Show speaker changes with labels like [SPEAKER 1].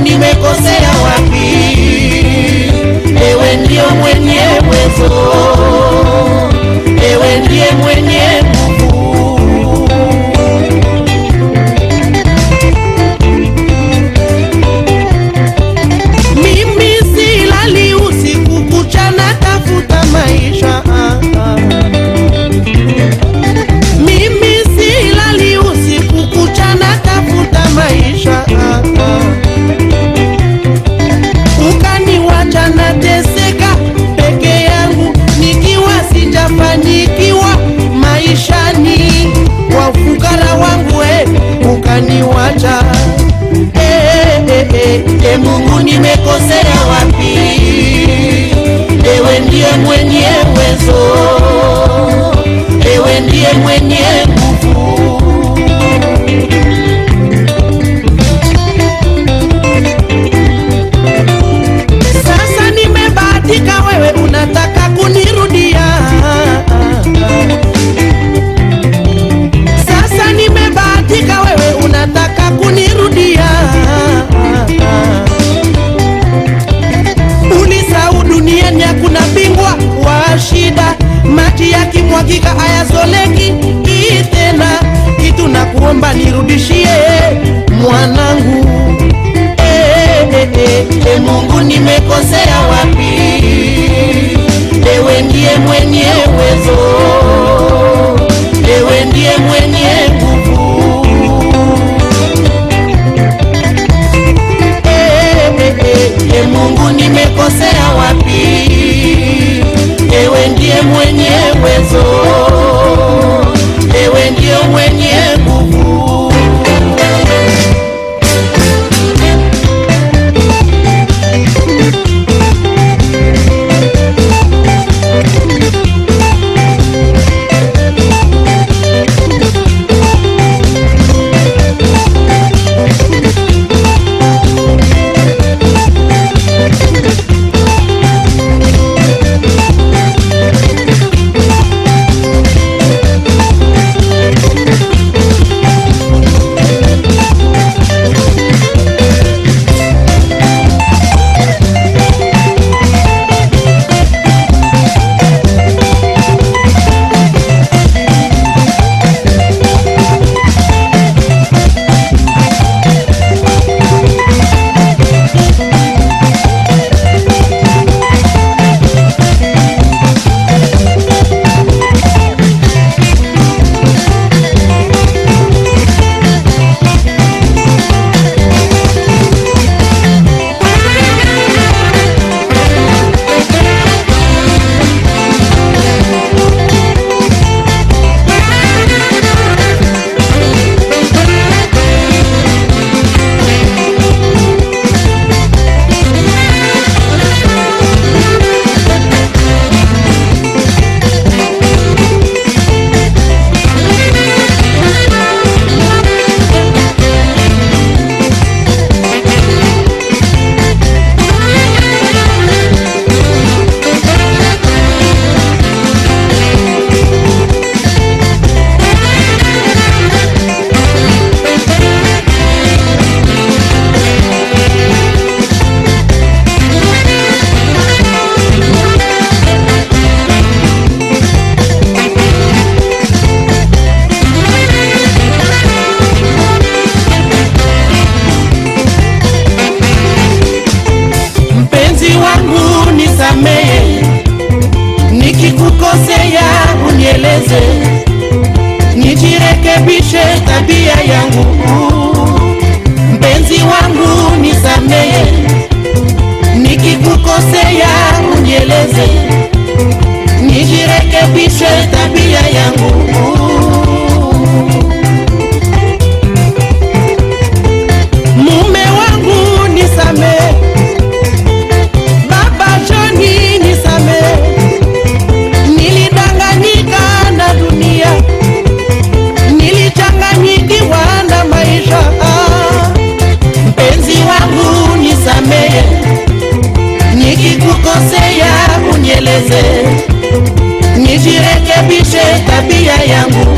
[SPEAKER 1] ni me coseré. Mungu nimekosea wapi? Ewe ndiye mwenye nimekosea wapi? Ewe ndiye mwenye uwezo, ewe ndiye mwenye nguvu. E, Mungu nimekosea wapi? Ewe ndiye mwenye uwezo nijirekebishe tabia yangu. nizirekebishe tabia yangu.